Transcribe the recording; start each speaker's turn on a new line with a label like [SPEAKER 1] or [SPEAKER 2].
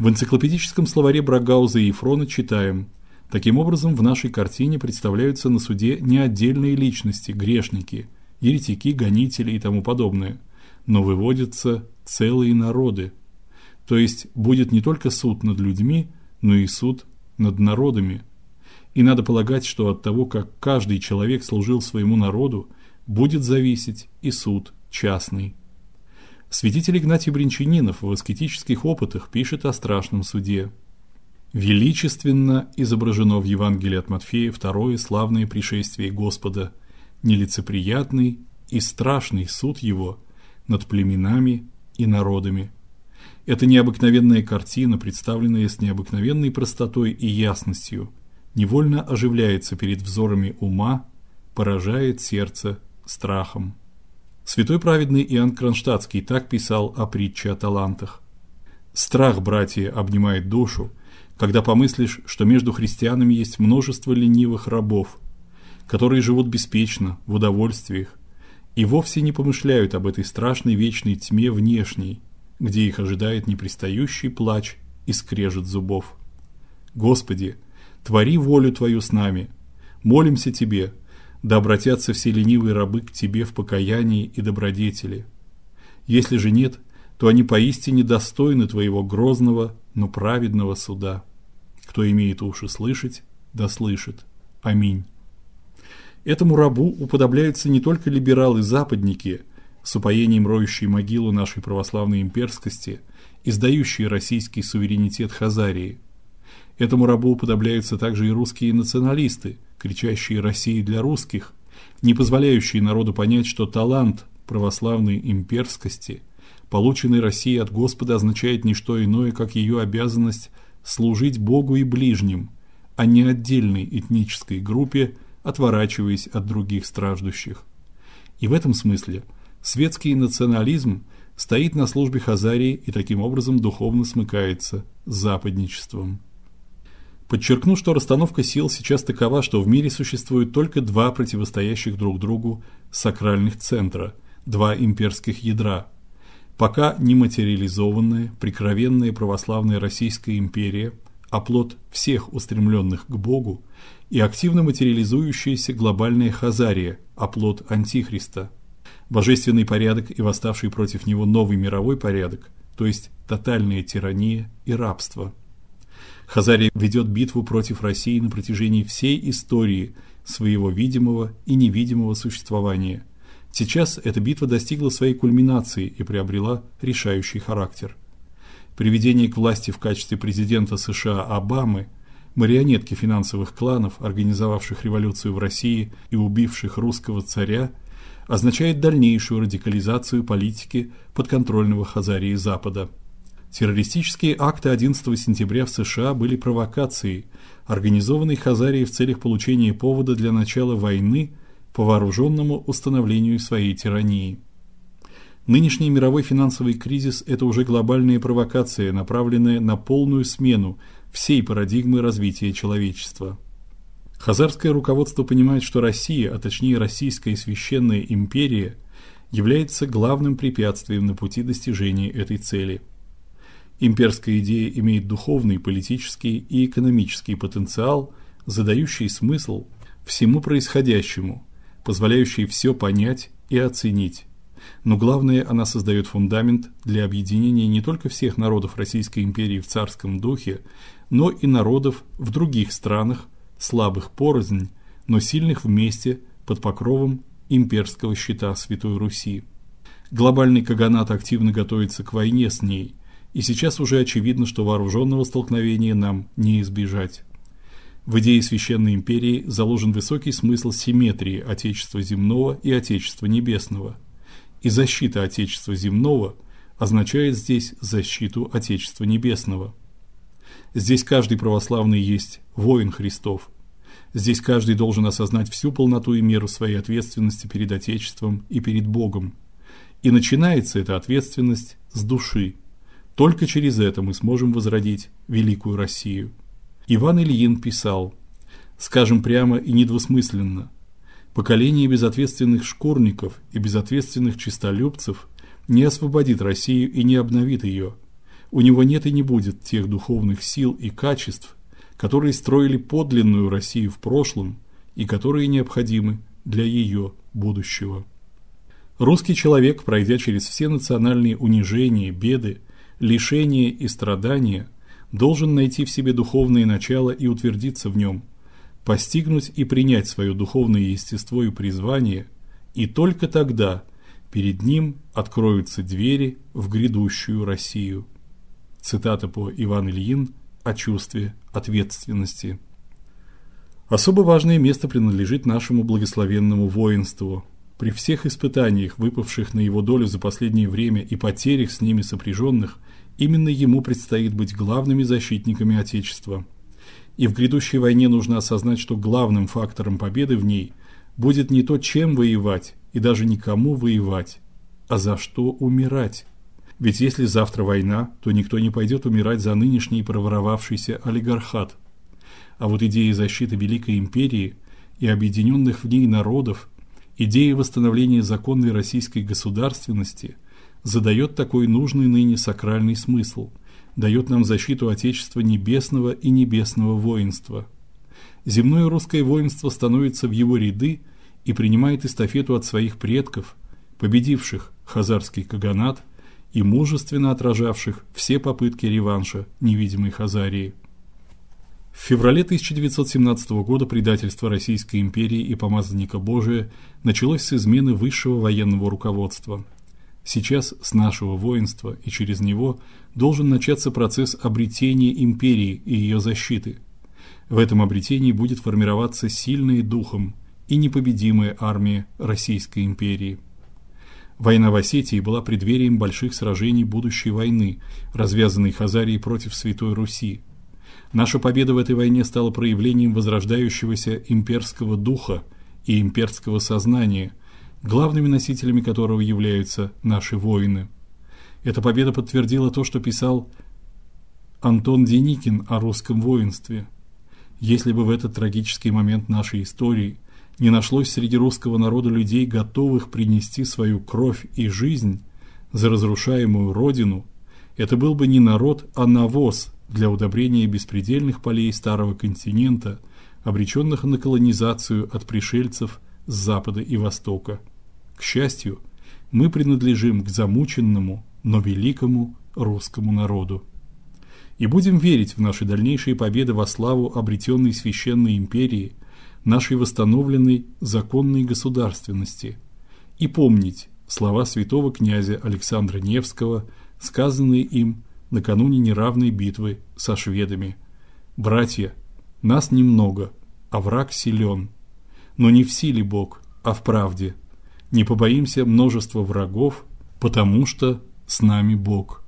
[SPEAKER 1] В энциклопедическом словаре Брагауза и Ефрона читаем: Таким образом, в нашей картине представляются на суде не отдельные личности, грешники, еретики, гонители и тому подобное, но выводятся целые народы. То есть будет не только суд над людьми, но и суд над народами. И надо полагать, что от того, как каждый человек служил своему народу, будет зависеть и суд частный. Святитель Игнатий Бринчанинов в аскетических опытах пишет о страшном суде. Величественно изображено в Евангелии от Матфея второе славное пришествие Господа, нелицеприятный и страшный суд его над племенами и народами. Это необыкновенная картина, представленная с необыкновенной простотой и ясностью, невольно оживляется перед взорами ума, поражает сердце страхом. Святой праведный Иоанн Кронштадтский так писал о притче о талантах. Страх, братья, обнимает душу, когда помыслишь, что между христианами есть множество ленивых рабов, которые живут беспечно в удовольствиях и вовсе не помышляют об этой страшной вечной тьме внешней, где их ожидает непрестающий плач и скрежет зубов. Господи, твори волю твою с нами. Молимся тебе, да обратятся все ленивые рабы к тебе в покаянии и добродетели. Если же нет, то они поистине достойны твоего грозного, но праведного суда. Кто имеет уши слышать, да слышит. Аминь. Этому рабу уподобляются не только либералы-западники, с упоением роющие могилу нашей православной имперскости, издающие российский суверенитет Хазарии. Этому рабу уподобляются также и русские националисты, кричащие России для русских, не позволяющие народу понять, что талант православной имперскости, полученный Россией от Господа, означает не что иное, как ее обязанность служить Богу и ближним, а не отдельной этнической группе, отворачиваясь от других страждущих. И в этом смысле светский национализм стоит на службе Хазарии и таким образом духовно смыкается с западничеством. Подчеркну, что расстановка сил сейчас такова, что в мире существует только два противостоящих друг другу сакральных центра, два имперских ядра. Пока не материализованная, прикровенная православная Российская империя, оплот всех устремленных к Богу, и активно материализующаяся глобальная Хазария, оплот антихриста. Божественный порядок и восставший против него новый мировой порядок, то есть тотальная тирания и рабство. Хазария ведет битву против России на протяжении всей истории своего видимого и невидимого существования. Сейчас эта битва достигла своей кульминации и приобрела решающий характер. Приведение к власти в качестве президента США Обамы, марионетки финансовых кланов, организовавших революцию в России и убивших русского царя, означает дальнейшую радикализацию политики подконтрольного Хазарии Запада. Террористические акты 11 сентября в США были провокацией, организованной Хазарией в целях получения повода для начала войны по вооруженному установлению своей тирании. Нынешний мировой финансовый кризис это уже глобальная провокация, направленная на полную смену всей парадигмы развития человечества. Хазарское руководство понимает, что Россия, а точнее Российская священная империя, является главным препятствием на пути достижения этой цели. Имперская идея имеет духовный, политический и экономический потенциал, задающий смысл всему происходящему, позволяющий все понять и оценить. Но главное, она создает фундамент для объединения не только всех народов Российской империи в царском духе, но и народов в других странах, слабых порознь, но сильных вместе под покровом имперского щита Святой Руси. Глобальный каганат активно готовится к войне с ней, и сейчас уже очевидно, что вооруженного столкновения нам не избежать. В идее священной империи заложен высокий смысл симметрии отечества земного и отечества небесного. И защита отечества земного означает здесь защиту отечества небесного. Здесь каждый православный есть воин Христов. Здесь каждый должен осознать всю полноту и меру своей ответственности перед отечеством и перед Богом. И начинается эта ответственность с души. Только через это мы сможем возродить великую Россию. Иван Ильин писал: "Скажем прямо и недвусмысленно: поколение безответственных шкурников и безответственных честолюбцев не освободит Россию и не обновит ее. у него нет и не будет тех духовных сил и качеств, которые строили подлинную Россию в прошлом и которые необходимы для ее будущего. Русский человек, пройдя через все национальные унижения, беды, лишения и страдания, должен найти в себе духовное начало и утвердиться в нем, постигнуть и принять свое духовное естество и призвание, и только тогда перед ним откроются двери в грядущую Россию. Цитата по Иван Ильин о чувстве ответственности. Особо важное место принадлежит нашему благословенному воинству. При всех испытаниях, выпавших на его долю за последнее время и потерях с ними сопряженных, именно ему предстоит быть главными защитниками отечества. И в грядущей войне нужно осознать, что главным фактором победы в ней будет не то, чем воевать и даже никому воевать, а за что умирать. Ведь если завтра война, то никто не пойдет умирать за нынешний проворовавшийся олигархат. А вот идея защиты великой империи и объединенных в ней народов, идея восстановления законной российской государственности задает такой нужный ныне сакральный смысл, дает нам защиту отечества небесного и небесного воинства. Земное русское воинство становится в его ряды и принимает эстафету от своих предков, победивших хазарский каганат и мужественно отражавших все попытки реванша невидимой Хазарии. В феврале 1917 года предательство Российской империи и помазанника Божия началось с измены высшего военного руководства. Сейчас с нашего воинства и через него должен начаться процесс обретения империи и ее защиты. В этом обретении будет формироваться сильная духом и непобедимая армия Российской империи. Война в Осетии была преддверием больших сражений будущей войны, развязанной Хазарией против Святой Руси. Наша победа в этой войне стала проявлением возрождающегося имперского духа и имперского сознания, главными носителями которого являются наши воины. Эта победа подтвердила то, что писал Антон Деникин о русском воинстве. Если бы в этот трагический момент нашей истории – не нашлось среди русского народа людей, готовых принести свою кровь и жизнь за разрушаемую родину, это был бы не народ, а навоз для удобрения беспредельных полей старого континента, обреченных на колонизацию от пришельцев с запада и востока. К счастью, мы принадлежим к замученному, но великому русскому народу. И будем верить в наши дальнейшие победы во славу обретенной священной империи – нашей восстановленной законной государственности и помнить слова святого князя Александра Невского, сказанные им накануне неравной битвы со шведами. Братья, нас немного, а враг силен, но не в силе Бог, а в правде. Не побоимся множества врагов, потому что с нами Бог.